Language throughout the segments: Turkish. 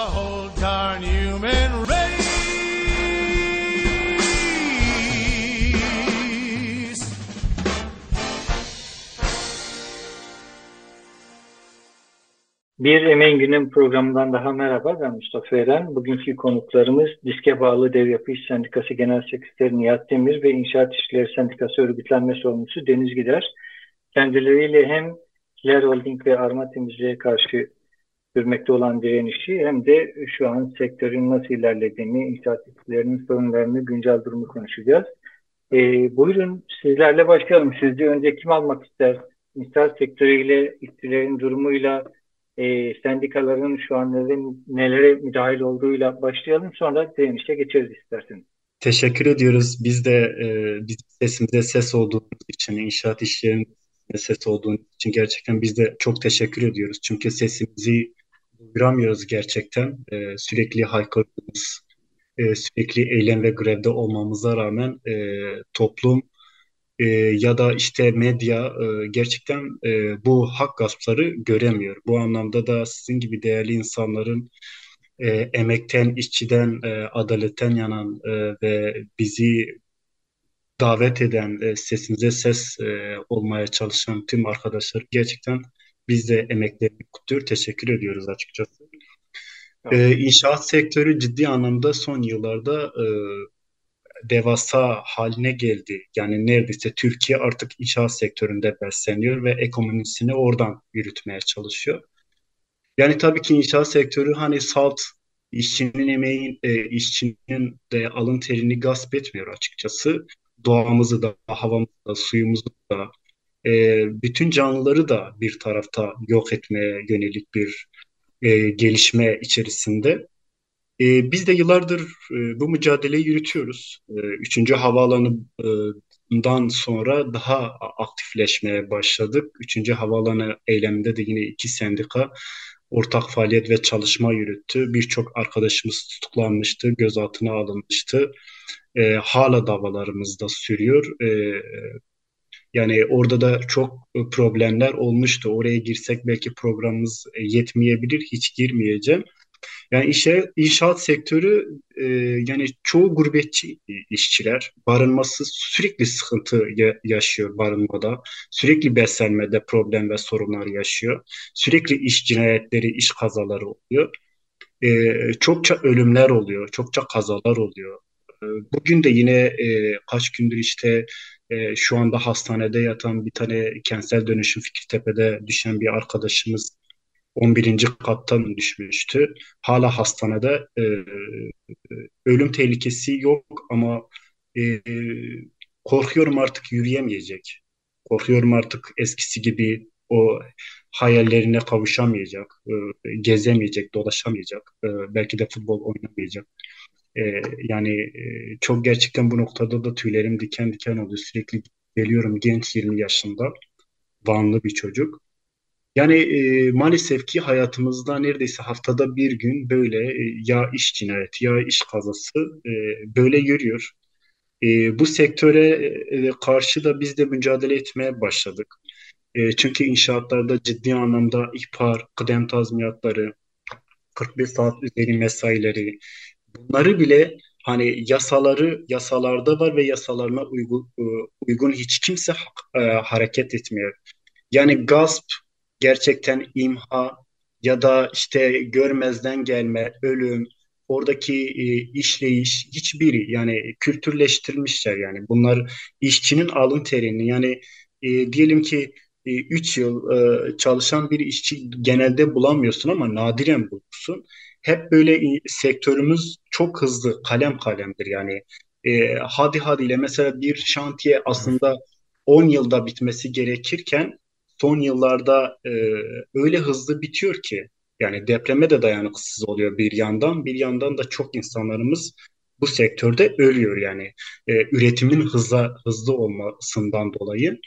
the whole darn human race. Bir Emeğin Günüm programından daha merhaba. Ben Mustafa Eren. Bugünkü konuklarımız Diske Bağlı Dev Yapı İş Sendikası Genel Sekreteri Nihat Demir ve İnşaat İşçileri Sendikası Örgütlenme Sorumlusu Deniz Gider. Kendileriyle hem Kiler Holding ve Arma Temizliğe karşı sürmekte olan direnişi hem de şu an sektörün nasıl ilerlediğini, inşaat işçilerinin sorunlarını, güncel durumu konuşacağız. Ee, buyurun sizlerle başlayalım. Sizce önce kim almak ister? İnşaat sektörüyle, işçilerin durumuyla, e, sendikaların şu an nelere, nelere müdahil olduğuyla başlayalım. Sonra direnişe geçeriz isterseniz. Teşekkür ediyoruz. Biz de e, bizim sesimize ses olduğunuz için, inşaat işlerinin ses olduğunuz için gerçekten biz de çok teşekkür ediyoruz. Çünkü sesimizi duyuramıyoruz gerçekten. E, sürekli haykırdığımız, e, sürekli eylem ve grevde olmamıza rağmen e, toplum e, ya da işte medya e, gerçekten e, bu hak gaspları göremiyor. Bu anlamda da sizin gibi değerli insanların e, emekten, işçiden, e, adaletten yanan e, ve bizi davet eden, e, sesinize ses e, olmaya çalışan tüm arkadaşlar gerçekten biz de emeklerini kutluyor, teşekkür ediyoruz açıkçası. E, inşaat sektörü ciddi anlamda son yıllarda e, devasa haline geldi. Yani neredeyse Türkiye artık inşaat sektöründe besleniyor ve ekonomisini oradan yürütmeye çalışıyor. Yani tabii ki inşaat sektörü hani salt işçinin emeğin, e, işçinin de alın terini gasp etmiyor açıkçası. Doğamızı da, havamızı da, suyumuzu da, e, bütün canlıları da bir tarafta yok etmeye yönelik bir e, gelişme içerisinde. E, biz de yıllardır e, bu mücadeleyi yürütüyoruz. E, üçüncü havaalanından sonra daha aktifleşmeye başladık. Üçüncü havaalanı eyleminde de yine iki sendika ortak faaliyet ve çalışma yürüttü. Birçok arkadaşımız tutuklanmıştı, gözaltına alınmıştı. E, hala davalarımız da sürüyor. E, yani orada da çok problemler olmuştu. Oraya girsek belki programımız yetmeyebilir, hiç girmeyeceğim. Yani işe, inşaat sektörü e, yani çoğu gurbetçi işçiler barınması sürekli sıkıntı ya, yaşıyor barınmada. Sürekli beslenmede problem ve sorunlar yaşıyor. Sürekli iş cinayetleri, iş kazaları oluyor. E, çokça ölümler oluyor, çokça kazalar oluyor. E, bugün de yine e, kaç gündür işte e, şu anda hastanede yatan bir tane kentsel dönüşüm Fikirtepe'de düşen bir arkadaşımız 11. kattan düşmüştü. Hala hastanede e, ölüm tehlikesi yok ama e, korkuyorum artık yürüyemeyecek. Korkuyorum artık eskisi gibi o hayallerine kavuşamayacak, e, gezemeyecek, dolaşamayacak, e, belki de futbol oynamayacak. E, yani e, çok gerçekten bu noktada da tüylerim diken diken oldu. Sürekli geliyorum genç 20 yaşında, Vanlı bir çocuk. Yani e, maalesef ki hayatımızda neredeyse haftada bir gün böyle e, ya iş cinayeti ya iş kazası e, böyle yürüyor. E, bu sektöre e, karşı da biz de mücadele etmeye başladık. E, çünkü inşaatlarda ciddi anlamda ihbar, kıdem tazminatları, 41 saat üzeri mesaileri bunları bile hani yasaları yasalarda var ve yasalarına uygun, e, uygun hiç kimse e, hareket etmiyor. Yani gasp gerçekten imha ya da işte görmezden gelme, ölüm, oradaki e, işleyiş hiçbiri yani kültürleştirilmişler yani bunlar işçinin alın terini yani e, diyelim ki 3 e, yıl e, çalışan bir işçi genelde bulamıyorsun ama nadiren bulursun. Hep böyle sektörümüz çok hızlı kalem kalemdir yani. E, hadi hadi ile mesela bir şantiye aslında 10 yılda bitmesi gerekirken son yıllarda e, öyle hızlı bitiyor ki Yani depreme de dayanıksız oluyor bir yandan. Bir yandan da çok insanlarımız bu sektörde ölüyor yani e, üretimin hızla, hızlı olmasından dolayı.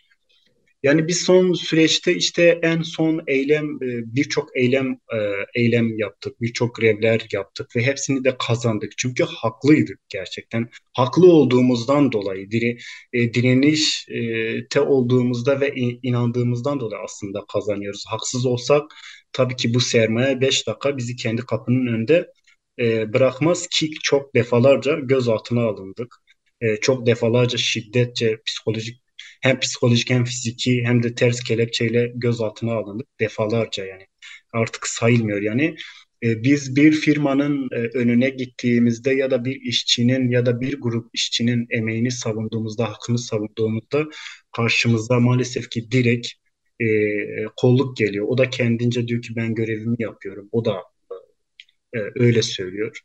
Yani biz son süreçte işte en son eylem e, birçok eylem e, eylem yaptık, birçok grevler yaptık ve hepsini de kazandık. Çünkü haklıydık gerçekten. Haklı olduğumuzdan dolayı dire, e, direnişte olduğumuzda ve inandığımızdan dolayı aslında kazanıyoruz. Haksız olsak tabii ki bu sermaye 5 dakika bizi kendi kapının önünde bırakmaz ki çok defalarca gözaltına alındık. Çok defalarca şiddetçe psikolojik hem psikolojik hem fiziki hem de ters kelepçeyle gözaltına alındık defalarca yani. Artık sayılmıyor yani. E, biz bir firmanın e, önüne gittiğimizde ya da bir işçinin ya da bir grup işçinin emeğini savunduğumuzda, hakkını savunduğumuzda karşımızda maalesef ki direkt e, kolluk geliyor. O da kendince diyor ki ben görevimi yapıyorum. O da e, öyle söylüyor.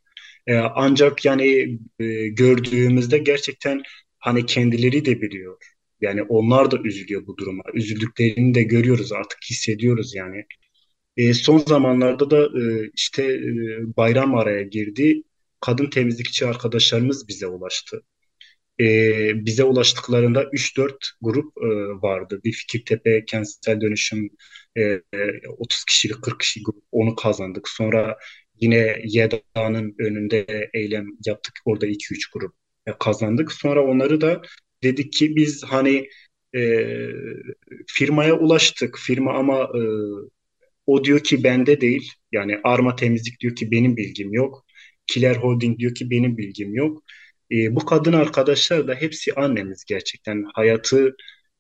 E, ancak yani e, gördüğümüzde gerçekten hani kendileri de biliyor. Yani onlar da üzülüyor bu duruma. Üzüldüklerini de görüyoruz artık hissediyoruz yani. E, son zamanlarda da e, işte e, bayram araya girdi. Kadın temizlikçi arkadaşlarımız bize ulaştı. E, bize ulaştıklarında 3-4 grup e, vardı. Bir Fikirtepe Kentsel Dönüşüm e, 30 kişilik 40 kişi grup onu kazandık. Sonra yine YEDA'nın önünde eylem yaptık. Orada 2-3 grup kazandık. Sonra onları da dedik ki biz hani e, firmaya ulaştık. Firma ama e, o diyor ki bende değil. Yani Arma Temizlik diyor ki benim bilgim yok. Kiler Holding diyor ki benim bilgim yok. E, bu kadın arkadaşlar da hepsi annemiz gerçekten. Hayatı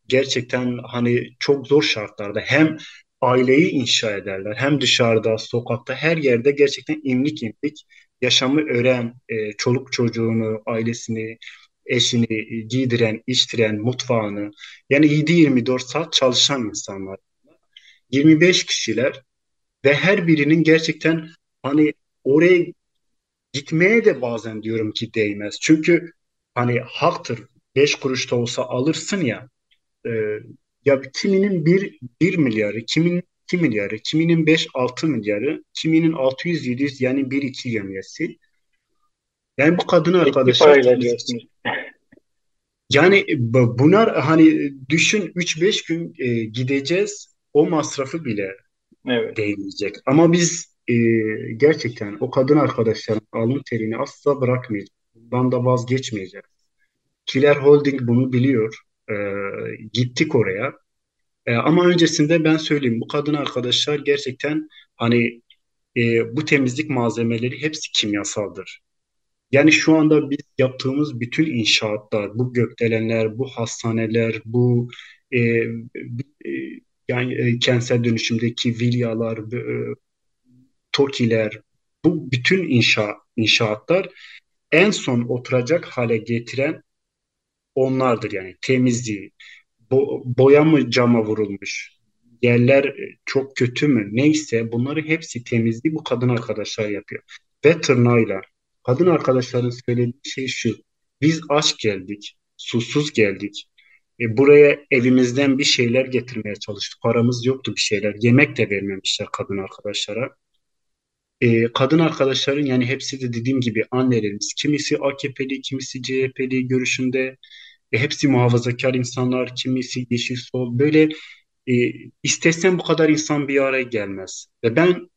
gerçekten hani çok zor şartlarda hem aileyi inşa ederler hem dışarıda, sokakta, her yerde gerçekten imlik imlik yaşamı öğren, e, çoluk çocuğunu, ailesini, eşini giydiren, içtiren, mutfağını yani 7-24 saat çalışan insanlar. 25 kişiler ve her birinin gerçekten hani oraya gitmeye de bazen diyorum ki değmez. Çünkü hani haktır. 5 kuruş da olsa alırsın ya e, ya kiminin 1, 1 milyarı, kimin 2 milyarı, kiminin 5-6 milyarı, kiminin 600-700 yani 1-2 yemiyesi. Yani bu kadın arkadaşlar yani bunlar hani düşün 3-5 gün e, gideceğiz o masrafı bile evet. değmeyecek. Ama biz e, gerçekten o kadın arkadaşların alın terini asla bırakmayacak. Bundan da vazgeçmeyecek. Kiler Holding bunu biliyor. E, gittik oraya. E, ama öncesinde ben söyleyeyim bu kadın arkadaşlar gerçekten hani e, bu temizlik malzemeleri hepsi kimyasaldır. Yani şu anda biz yaptığımız bütün inşaatlar, bu gökdelenler, bu hastaneler, bu e, e, yani e, kentsel dönüşümdeki villalar, e, TOKİ'ler, bu bütün inşa inşaatlar en son oturacak hale getiren onlardır yani temizliği. Bo boya mı cama vurulmuş, yerler e, çok kötü mü neyse bunları hepsi temizliği bu kadın arkadaşlar yapıyor. Ve tırnağıyla. Kadın arkadaşların söylediği şey şu. Biz aç geldik, susuz geldik. E, buraya evimizden bir şeyler getirmeye çalıştık. Paramız yoktu bir şeyler. Yemek de vermemişler kadın arkadaşlara. E, kadın arkadaşların yani hepsi de dediğim gibi annelerimiz. Kimisi AKP'li, kimisi CHP'li görüşünde. E, hepsi muhafazakar insanlar, kimisi yeşil sol. Böyle e, istesen bu kadar insan bir araya gelmez. Ve ben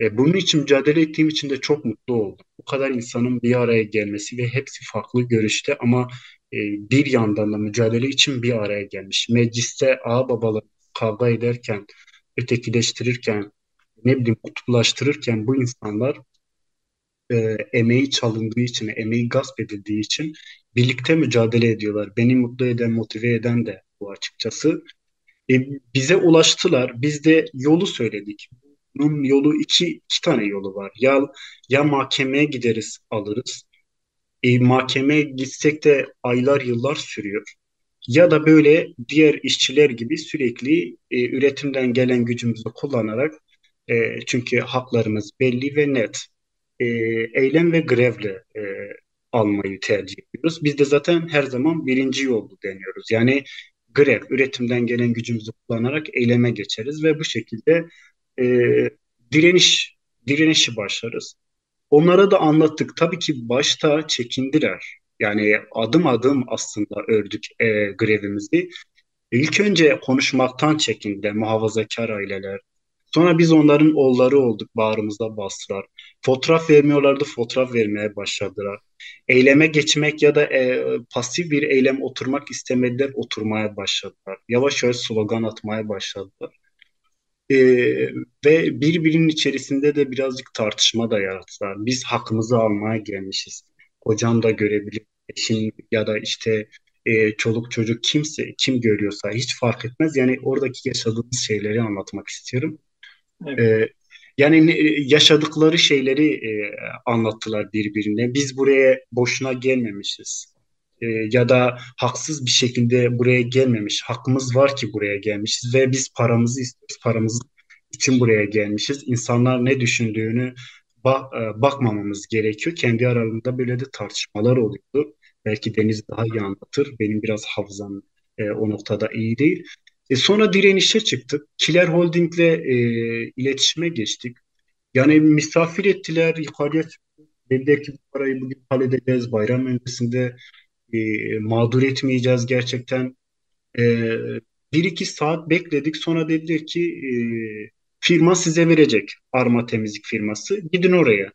e, bunun için mücadele ettiğim için de çok mutlu oldum. Bu kadar insanın bir araya gelmesi ve hepsi farklı görüşte ama e, bir yandan da mücadele için bir araya gelmiş. Mecliste ağababalar kavga ederken, ötekileştirirken, ne bileyim kutuplaştırırken bu insanlar e, emeği çalındığı için, emeği gasp edildiği için birlikte mücadele ediyorlar. Beni mutlu eden, motive eden de bu açıkçası. E, bize ulaştılar. Biz de yolu söyledik bunun yolu iki, iki tane yolu var. Ya, ya mahkemeye gideriz alırız. E, mahkemeye gitsek de aylar yıllar sürüyor. Ya da böyle diğer işçiler gibi sürekli e, üretimden gelen gücümüzü kullanarak e, çünkü haklarımız belli ve net. E, eylem ve grevle e, almayı tercih ediyoruz. Biz de zaten her zaman birinci yolu deniyoruz. Yani grev, üretimden gelen gücümüzü kullanarak eyleme geçeriz ve bu şekilde e, direniş direnişi başlarız. Onlara da anlattık. Tabii ki başta çekindiler. Yani adım adım aslında ördük e, grevimizi. İlk önce konuşmaktan çekindiler muhafazakar aileler. Sonra biz onların oğulları olduk, bağrımızda bastılar. Fotoğraf vermiyorlardı, fotoğraf vermeye başladılar. Eyleme geçmek ya da e, pasif bir eylem oturmak istemediler, oturmaya başladılar. Yavaş yavaş slogan atmaya başladılar. E, ve birbirinin içerisinde de birazcık tartışma da yarattılar. Biz hakkımızı almaya gelmişiz. Hocam da görebilir, eşim ya da işte e, çoluk çocuk kimse kim görüyorsa hiç fark etmez. Yani oradaki yaşadığımız şeyleri anlatmak istiyorum. Evet. E, yani yaşadıkları şeyleri e, anlattılar birbirine. Biz buraya boşuna gelmemişiz. E, ya da haksız bir şekilde buraya gelmemiş. Hakkımız var ki buraya gelmişiz ve biz paramızı istiyoruz. Paramız için buraya gelmişiz. İnsanlar ne düşündüğünü ba e, bakmamamız gerekiyor. Kendi aralarında böyle de tartışmalar oluyordu. Belki Deniz daha iyi anlatır. Benim biraz hafızam e, o noktada iyi değil. E, sonra direnişe çıktık. Kiler Holding'le e, iletişime geçtik. Yani misafir ettiler, yukarıya çıktık. Dediler ki bu parayı bugün halledeceğiz. Bayram öncesinde e, mağdur etmeyeceğiz gerçekten. E, bir iki saat bekledik. Sonra dediler ki e, firma size verecek. Arma temizlik firması. Gidin oraya.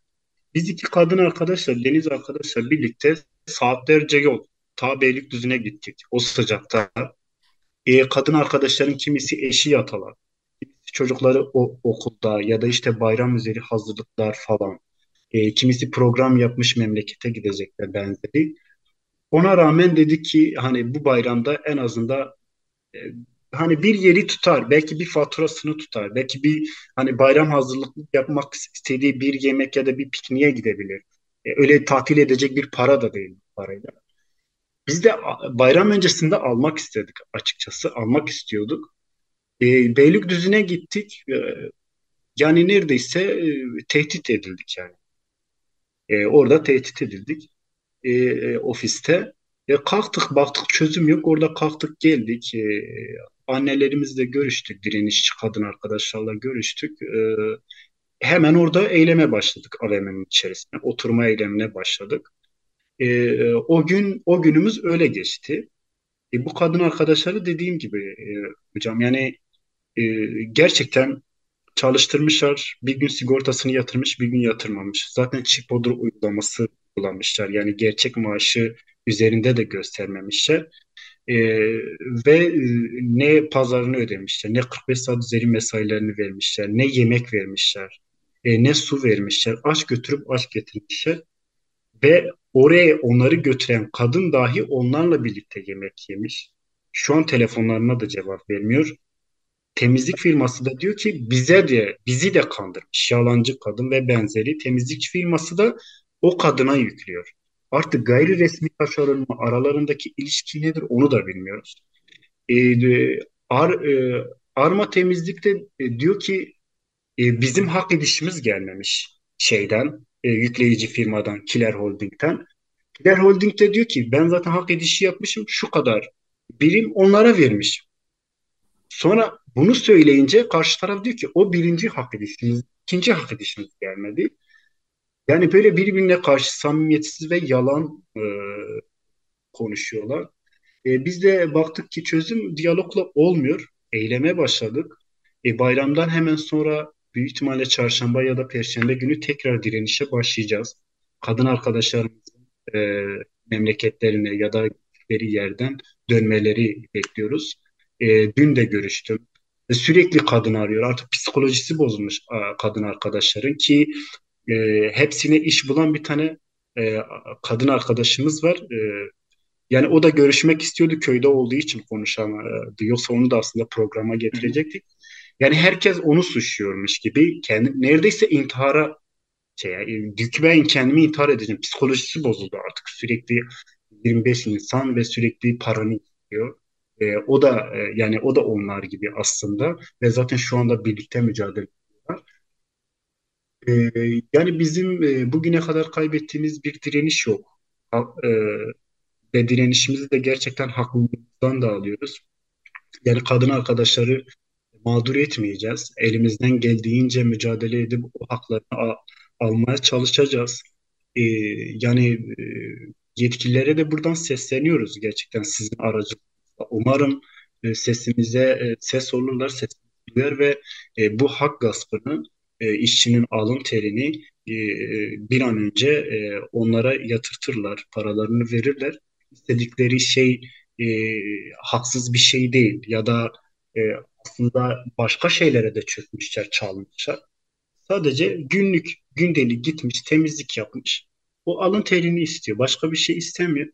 Biz iki kadın arkadaşlar, Deniz arkadaşlar birlikte saatlerce yol ta Beylikdüzü'ne gittik o sıcakta. E, kadın arkadaşların kimisi eşi yatalar, çocukları o, okulda ya da işte bayram üzeri hazırlıklar falan. E, kimisi program yapmış memlekete gidecekler benzeri. Ona rağmen dedi ki hani bu bayramda en azından e, hani bir yeri tutar, belki bir faturasını tutar, belki bir hani bayram hazırlık yapmak istediği bir yemek ya da bir pikniğe gidebilir. E, öyle tatil edecek bir para da değil parayla. Biz de bayram öncesinde almak istedik açıkçası. Almak istiyorduk. E, Beylikdüzü'ne gittik. E, yani neredeyse e, tehdit edildik yani. E, orada tehdit edildik. E, e, ofiste. E, kalktık baktık çözüm yok. Orada kalktık geldik. E, annelerimizle görüştük. Direnişçi kadın arkadaşlarla görüştük. E, hemen orada eyleme başladık AVM'nin içerisinde. Oturma eylemine başladık. E, o gün o günümüz öyle geçti. E, bu kadın arkadaşları dediğim gibi e, hocam yani e, gerçekten çalıştırmışlar. Bir gün sigortasını yatırmış, bir gün yatırmamış. Zaten çift bodur uygulaması kullanmışlar. Yani gerçek maaşı üzerinde de göstermemişler. E, ve e, ne pazarını ödemişler, ne 45 saat üzeri mesailerini vermişler, ne yemek vermişler, e, ne su vermişler. Aç götürüp aç getirmişler. Ve oraya onları götüren kadın dahi onlarla birlikte yemek yemiş. Şu an telefonlarına da cevap vermiyor. Temizlik firması da diyor ki bize de bizi de kandırmış. Yalancı kadın ve benzeri temizlik firması da o kadına yüklüyor. Artık gayri resmi taşeronla aralarındaki ilişki nedir onu da bilmiyoruz. E, ar, e, Arma Temizlik'te e, diyor ki e, bizim hak edişimiz gelmemiş şeyden, e, yükleyici firmadan, Kiler Holding'den. Kiler Holding de diyor ki ben zaten hak edişi yapmışım şu kadar birim onlara vermiş. Sonra bunu söyleyince karşı taraf diyor ki o birinci hak edişimiz, ikinci hak edişimiz gelmedi. Yani böyle birbirine karşı samimiyetsiz ve yalan e, konuşuyorlar. E, biz de baktık ki çözüm diyalogla olmuyor. Eyleme başladık. E, bayramdan hemen sonra büyük ihtimalle çarşamba ya da perşembe günü tekrar direnişe başlayacağız. Kadın arkadaşlarımızın e, memleketlerine ya da gittikleri yerden dönmeleri bekliyoruz. E, dün de görüştüm. E, sürekli kadın arıyor. Artık psikolojisi bozulmuş a, kadın arkadaşların ki e, hepsine iş bulan bir tane e, kadın arkadaşımız var. E, yani o da görüşmek istiyordu köyde olduğu için konuşamadı. Yoksa onu da aslında programa getirecektik. Yani herkes onu suçluyormuş gibi kendi neredeyse intihara şey yani, ben kendimi intihar edeceğim. Psikolojisi bozuldu artık. Sürekli 25 insan ve sürekli paranı istiyor. E, o da e, yani o da onlar gibi aslında ve zaten şu anda birlikte mücadele. E, yani bizim e, bugüne kadar kaybettiğimiz bir direniş yok. Ha, e, ve direnişimizi de gerçekten haklılığımızdan da alıyoruz. Yani kadın arkadaşları mağdur etmeyeceğiz. Elimizden geldiğince mücadele edip o haklarını almaya çalışacağız. E, yani e, yetkililere de buradan sesleniyoruz gerçekten sizin aracılığınızla. Umarım e, sesimize e, ses olurlar, sesimizi duyar ve e, bu hak gaspını, e, işçinin alın terini e, bir an önce e, onlara yatırtırlar, paralarını verirler. İstedikleri şey e, haksız bir şey değil ya da e, aslında başka şeylere de çökmüşler, çalmışlar. Sadece günlük, gündelik gitmiş, temizlik yapmış. O alın terini istiyor. Başka bir şey istemiyor.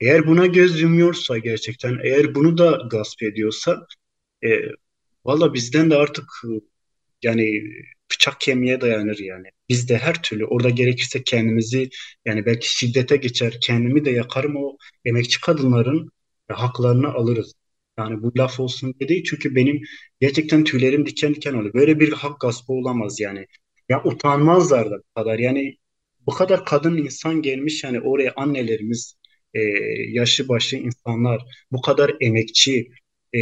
Eğer buna göz yumuyorsa gerçekten, eğer bunu da gasp ediyorsa, e, valla bizden de artık yani bıçak kemiğe dayanır yani. Biz de her türlü orada gerekirse kendimizi yani belki şiddete geçer, kendimi de yakarım o emekçi kadınların haklarını alırız. Yani bu laf olsun diye çünkü benim gerçekten tüylerim diken diken oluyor. Böyle bir hak gaspı olamaz yani. Ya utanmazlar da bu kadar. Yani bu kadar kadın insan gelmiş yani oraya annelerimiz, e, yaşı başı insanlar, bu kadar emekçi, e,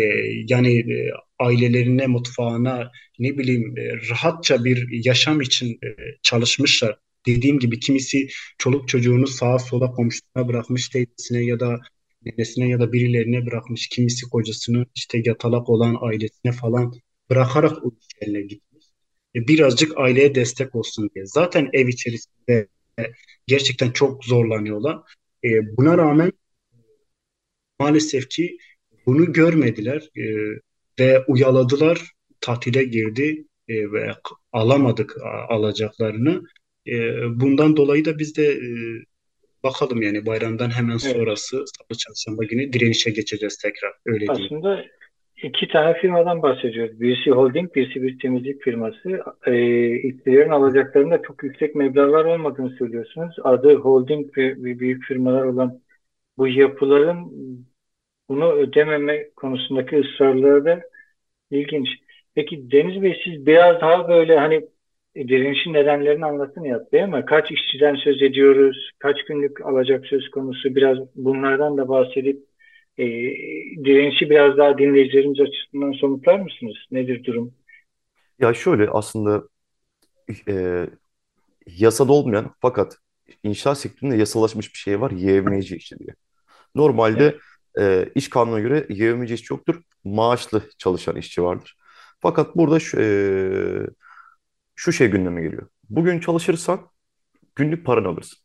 yani e, ailelerine, mutfağına, ne bileyim e, rahatça bir yaşam için e, çalışmışlar. Dediğim gibi kimisi çoluk çocuğunu sağa sola komşusuna bırakmış, teyzesine ya da nenesine ya da birilerine bırakmış. Kimisi kocasını işte yatalak olan ailesine falan bırakarak o iş yerine gitmiş. E, birazcık aileye destek olsun diye. Zaten ev içerisinde gerçekten çok zorlanıyorlar. Buna rağmen maalesef ki bunu görmediler ve uyaladılar, tatile girdi e, ve alamadık alacaklarını. E, bundan dolayı da biz de e, bakalım yani bayramdan hemen Evet. sonrası Salı Çarşamba günü direnişe geçeceğiz tekrar öyle diyeyim. Aslında iki tane firmadan bahsediyoruz. Birisi holding, birisi bir temizlik firması. E, işçilerin alacaklarında çok yüksek meblağlar olmadığını söylüyorsunuz. Adı holding ve ve büyük firmalar olan bu yapıların bunu ödememe konusundaki ısrarları da ilginç. Peki Deniz Bey siz biraz daha böyle hani direnişin nedenlerini anlatın Nihat Bey ama kaç işçiden söz ediyoruz, kaç günlük alacak söz konusu biraz bunlardan da bahsedip e, direnişi biraz daha dinleyicilerimiz açısından somutlar mısınız? Nedir durum? Ya şöyle aslında e, yasada olmayan fakat inşaat sektöründe yasalaşmış bir şey var. YevMC işi diye. Evet, Normalde e, iş kanununa göre YevMC işçi yoktur. Maaşlı çalışan işçi vardır. Fakat burada şu, e, şu şey gündeme geliyor. Bugün çalışırsan günlük paranı alırsın.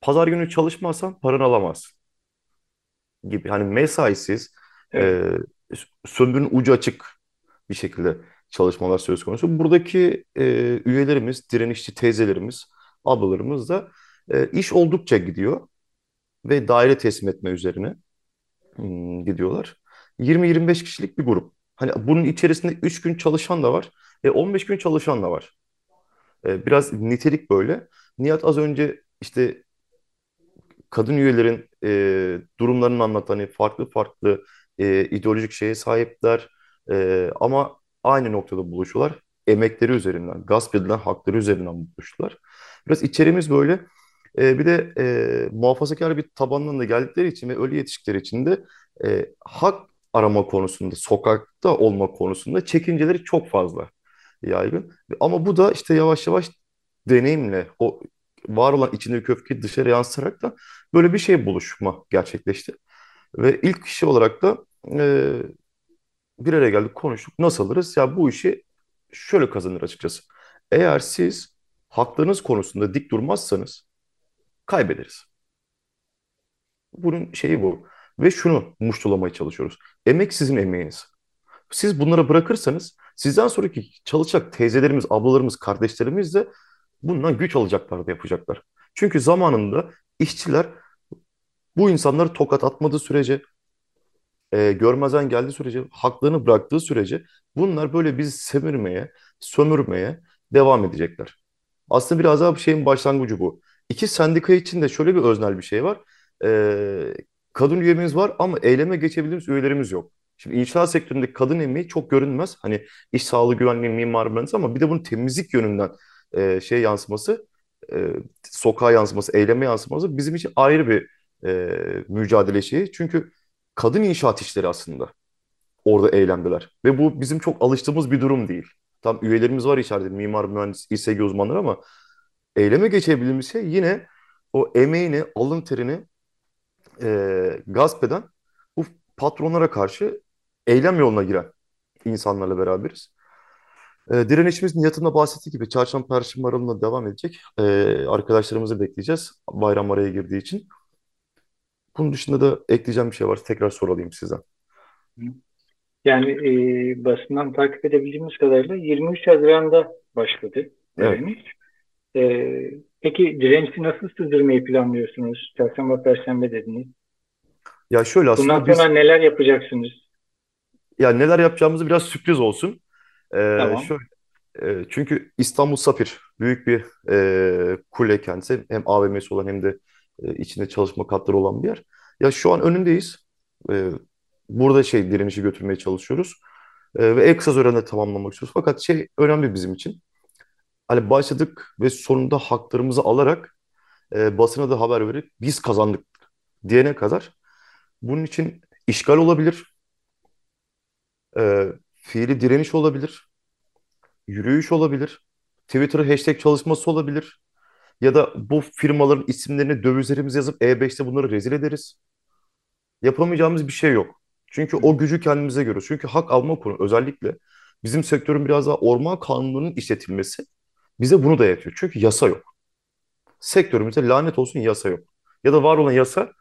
Pazar günü çalışmazsan paranı alamazsın gibi. Hani mesaisiz, evet, e, sömürünün ucu açık bir şekilde çalışmalar söz konusu. Buradaki e, üyelerimiz, direnişçi teyzelerimiz, ablalarımız da e, iş oldukça gidiyor ve daire teslim etme üzerine hmm, gidiyorlar. 20-25 kişilik bir grup. Hani bunun içerisinde 3 gün çalışan da var, e, 15 gün çalışan da var. E, biraz nitelik böyle. Nihat az önce işte kadın üyelerin e, durumlarını anlat hani farklı farklı e, ideolojik şeye sahipler E, ama aynı noktada buluşuyorlar. Emekleri üzerinden, gasp edilen hakları üzerinden buluştular. Biraz içeriğimiz böyle. E, bir de e, muhafazakar bir tabandan da geldikleri için ve öyle yetiştikleri için de e, hak arama konusunda, sokakta olma konusunda çekinceleri çok fazla yaygın. Ama bu da işte yavaş yavaş deneyimle, o var olan içindeki öfkeyi dışarı yansıtarak da böyle bir şey buluşma gerçekleşti. Ve ilk kişi olarak da e, bir araya geldik, konuştuk. Nasıl alırız? Ya bu işi şöyle kazanır açıkçası. Eğer siz haklarınız konusunda dik durmazsanız kaybederiz. Bunun şeyi bu. Ve şunu muştulamaya çalışıyoruz. Emek sizin emeğiniz. Siz bunları bırakırsanız sizden sonraki çalışacak teyzelerimiz, ablalarımız, kardeşlerimiz de bundan güç alacaklar da yapacaklar. Çünkü zamanında işçiler bu insanları tokat atmadığı sürece, e, görmezden geldiği sürece, haklarını bıraktığı sürece bunlar böyle bizi semirmeye, sömürmeye devam edecekler. Aslında biraz daha bir şeyin başlangıcı bu. İki sendika için de şöyle bir öznel bir şey var. E, kadın üyemiz var ama eyleme geçebildiğimiz üyelerimiz yok. Şimdi inşaat sektöründe kadın emeği çok görünmez. Hani iş sağlığı güvenliği, mimar mühendisi ama bir de bunun temizlik yönünden e, şey yansıması, e, sokağa yansıması, eyleme yansıması bizim için ayrı bir e, mücadele şeyi. Çünkü kadın inşaat işleri aslında. orada eylemdeler. Ve bu bizim çok alıştığımız bir durum değil. Tam üyelerimiz var içeride mimar, mühendis, İSG uzmanları ama eyleme geçebildiğimiz şey yine o emeğini, alın terini e, gasp eden bu patronlara karşı eylem yoluna giren insanlarla beraberiz. E, direnişimiz Nihat'ın da bahsettiği gibi çarşamba perşembe aralığında devam edecek. E, arkadaşlarımızı bekleyeceğiz bayram araya girdiği için. Bunun dışında da ekleyeceğim bir şey varsa tekrar sorayım sizden. Yani e, basından takip edebildiğimiz kadarıyla 23 Haziran'da başladı Evet. E, peki direnişi nasıl sürdürmeyi planlıyorsunuz? Çarşamba, Perşembe dediniz. Ya şöyle aslında Bundan biz sonra neler yapacaksınız? ya neler yapacağımızı biraz sürpriz olsun. E, Tamam. şöyle e, çünkü İstanbul Safir büyük bir e, kule kendisi hem AVM'si olan hem de e, içinde çalışma katları olan bir yer. Ya şu an önündeyiz. E, burada şey direnişi götürmeye çalışıyoruz. E, ve en kısa sürede tamamlamak istiyoruz. Fakat şey önemli bizim için. Hani başladık ve sonunda haklarımızı alarak e, basına da haber verip biz kazandık diyene kadar bunun için işgal olabilir, e, fiili direniş olabilir, yürüyüş olabilir, Twitter hashtag çalışması olabilir ya da bu firmaların isimlerini dövizlerimize yazıp E5'te bunları rezil ederiz. Yapamayacağımız bir şey yok. Çünkü o gücü kendimize göre. Çünkü hak alma konu özellikle bizim sektörün biraz daha orman kanununun işletilmesi bize bunu dayatıyor. Çünkü yasa yok. Sektörümüzde lanet olsun yasa yok. Ya da var olan yasa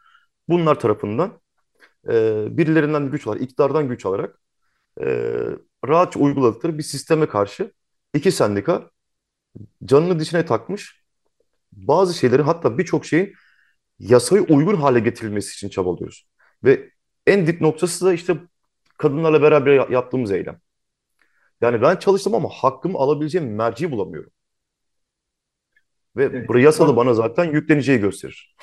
bunlar tarafından e, birilerinden güç alarak, iktidardan güç alarak e, rahatça uyguladıkları bir sisteme karşı iki sendika canını dişine takmış bazı şeylerin hatta birçok şeyin yasaya uygun hale getirilmesi için çabalıyoruz. Ve en dip noktası da işte kadınlarla beraber ya- yaptığımız eylem. Yani ben çalıştım ama hakkımı alabileceğim merci bulamıyorum. Ve Evet. bu yasa da Son, bana zaten yükleneceği gösterir.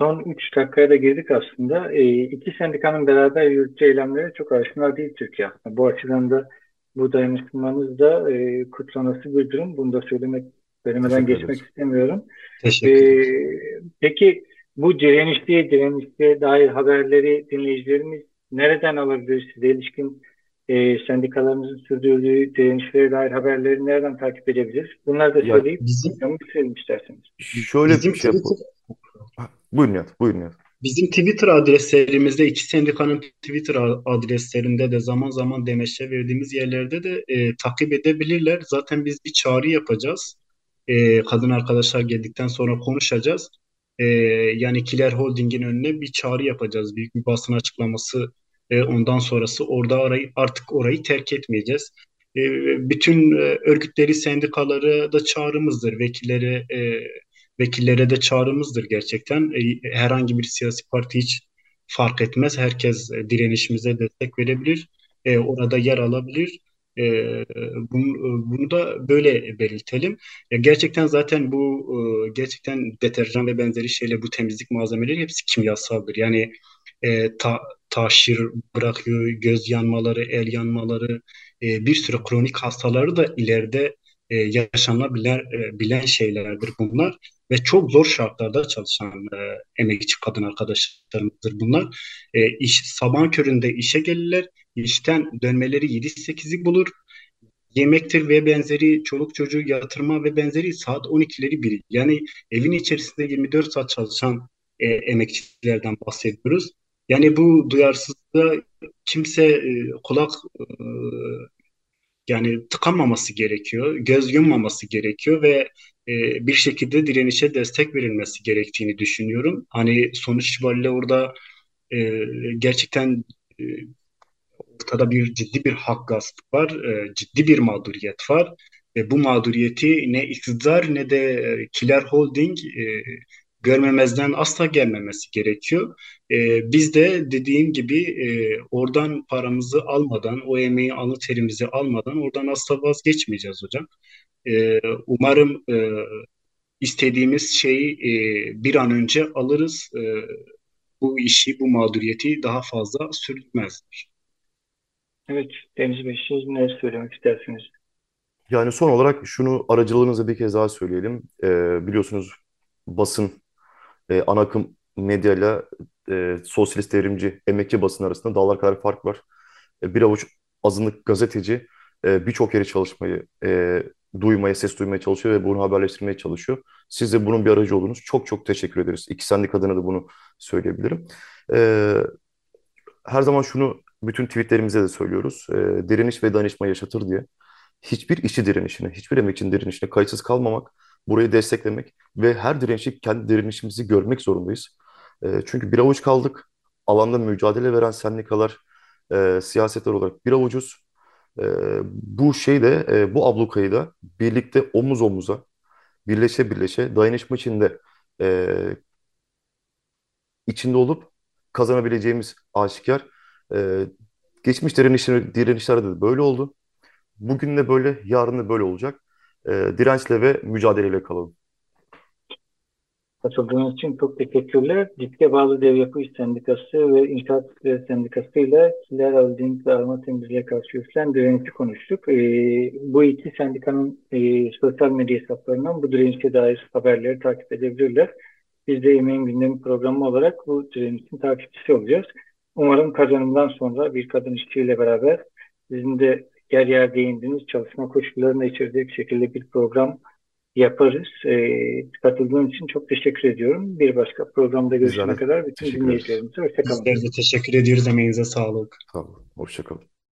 son 3 dakikaya da girdik aslında. E, iki sendikanın beraber yürüttüğü eylemlere çok aşina değil Türkiye aslında. Bu açıdan da bu dayanışmanız da e, kutlanası bir durum. Bunu da söylemek, söylemeden geçmek istemiyorum. Teşekkür Ee, ederiz. peki bu direnişliğe, direnişliğe dair haberleri dinleyicilerimiz nereden alabilir? Size ilişkin e, sendikalarımızın sürdürdüğü direnişlere dair haberleri nereden takip edebilir? Bunları da söyleyip Bizim bitirelim isterseniz. şöyle bizim bir şey yapalım. Buyurun Nihat, buyurun Nihat. Bizim Twitter adreslerimizde iki sendikanın Twitter adreslerinde de zaman zaman demeçler verdiğimiz yerlerde de e, takip edebilirler. Zaten biz bir çağrı yapacağız. E, kadın arkadaşlar geldikten sonra konuşacağız. E, yani Kiler Holding'in önüne bir çağrı yapacağız. Büyük bir basın açıklaması e, ondan sonrası orada arayı, artık orayı terk etmeyeceğiz. E, bütün e, örgütleri, sendikaları da çağrımızdır. Vekilleri, e, vekillere de çağrımızdır gerçekten. Herhangi bir siyasi parti hiç fark etmez. Herkes direnişimize destek verebilir. Orada yer alabilir. Bunu, da böyle belirtelim. Gerçekten zaten bu gerçekten deterjan ve benzeri şeyler, bu temizlik malzemeleri hepsi kimyasaldır. Yani e, ta, taşir bırakıyor, göz yanmaları, el yanmaları, e, bir sürü kronik hastaları da ileride e, yaşanabilen e, bilen şeylerdir bunlar ve çok zor şartlarda çalışan e, emekçi kadın arkadaşlarımızdır bunlar. E, iş, sabah köründe işe gelirler, işten dönmeleri 7-8'i bulur. Yemektir ve benzeri çoluk çocuğu yatırma ve benzeri saat 12'leri biri. Yani evin içerisinde 24 saat çalışan e, emekçilerden bahsediyoruz. Yani bu duyarsızlığa kimse e, kulak e, yani tıkanmaması gerekiyor, göz yummaması gerekiyor ve e, bir şekilde direnişe destek verilmesi gerektiğini düşünüyorum. Hani sonuç itibariyle orada e, gerçekten e, ortada bir ciddi bir hak gaspı var, e, ciddi bir mağduriyet var. Ve bu mağduriyeti ne iktidar ne de e, Kiler Holding e, görmemezden asla gelmemesi gerekiyor. E, biz de dediğim gibi e, oradan paramızı almadan, o emeği, alın terimizi almadan oradan asla vazgeçmeyeceğiz hocam. E, umarım e, istediğimiz şeyi e, bir an önce alırız. E, bu işi, bu mağduriyeti daha fazla sürmezler. Evet, Deniz Bey, siz neler söylemek istersiniz? Yani son olarak şunu aracılığınızla bir kez daha söyleyelim. Ee, biliyorsunuz basın, e, ana akım medyayla e, sosyalist devrimci, emekçi basın arasında dağlar kadar fark var. e, bir avuç azınlık gazeteci e, birçok yere çalışmayı, e, duymaya, ses duymaya çalışıyor ve bunu haberleştirmeye çalışıyor. Siz de bunun bir aracı oldunuz. Çok çok teşekkür ederiz. İki sendik adına da bunu söyleyebilirim. E, her zaman şunu bütün tweetlerimize de söylüyoruz. E, direniş ve danışma yaşatır diye. Hiçbir işçi direnişine, hiçbir emekçinin direnişine kayıtsız kalmamak, burayı desteklemek ve her direnişi kendi direnişimizi görmek zorundayız. E, çünkü bir avuç kaldık. Alanda mücadele veren sendikalar, e, siyasetler olarak bir avucuz. E, bu şeyde, e, bu ablukayı da birlikte omuz omuza, birleşe birleşe dayanışma içinde e, içinde olup kazanabileceğimiz aşikar. E, geçmiş direnişler, direnişlerde de böyle oldu. Bugün de böyle, yarın da böyle olacak. E, dirençle ve mücadeleyle kalalım. Katıldığınız için çok teşekkürler. Diske bağlı Dev Yapı İş Sendikası ve İnşaat İşleri Sendikası ile Kiler Holding ve Arma Temizliğe karşı yürütülen direnişi konuştuk. E, bu iki sendikanın e, sosyal medya hesaplarından bu direnişe dair haberleri takip edebilirler. Biz de Emeğin Gündemi programı olarak bu direnişin takipçisi olacağız. Umarım kazanımdan sonra bir kadın işçiyle beraber sizin de yer yer değindiğiniz çalışma koşullarını içerdiği bir şekilde bir program yaparız. E, katıldığın için çok teşekkür ediyorum. Bir başka programda görüşene kadar bütün dinleyicilerimize hoşçakalın. Bizler de teşekkür ediyoruz. Emeğinize sağlık. Tamam, hoşça kalın.